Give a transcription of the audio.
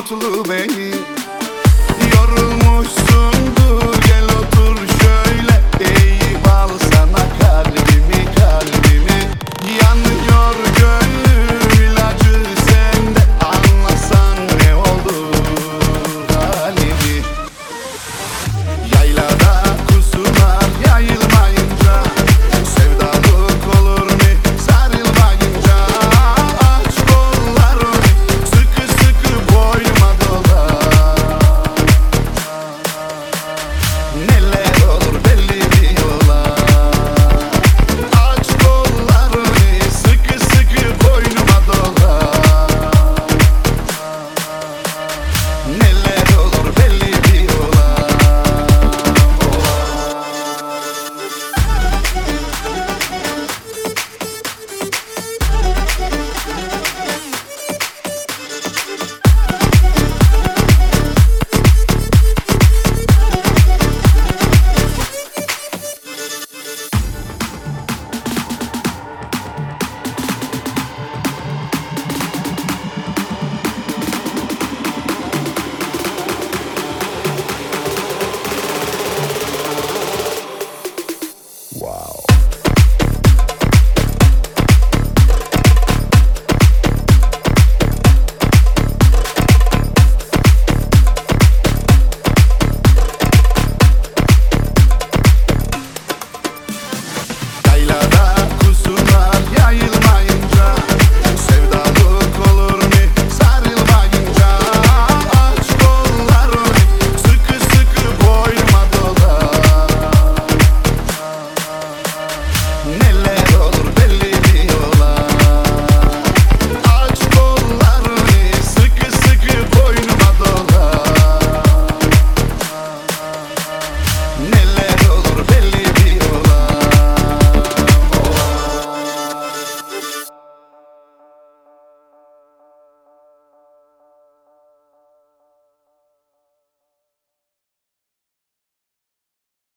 mutlu beni. Wow.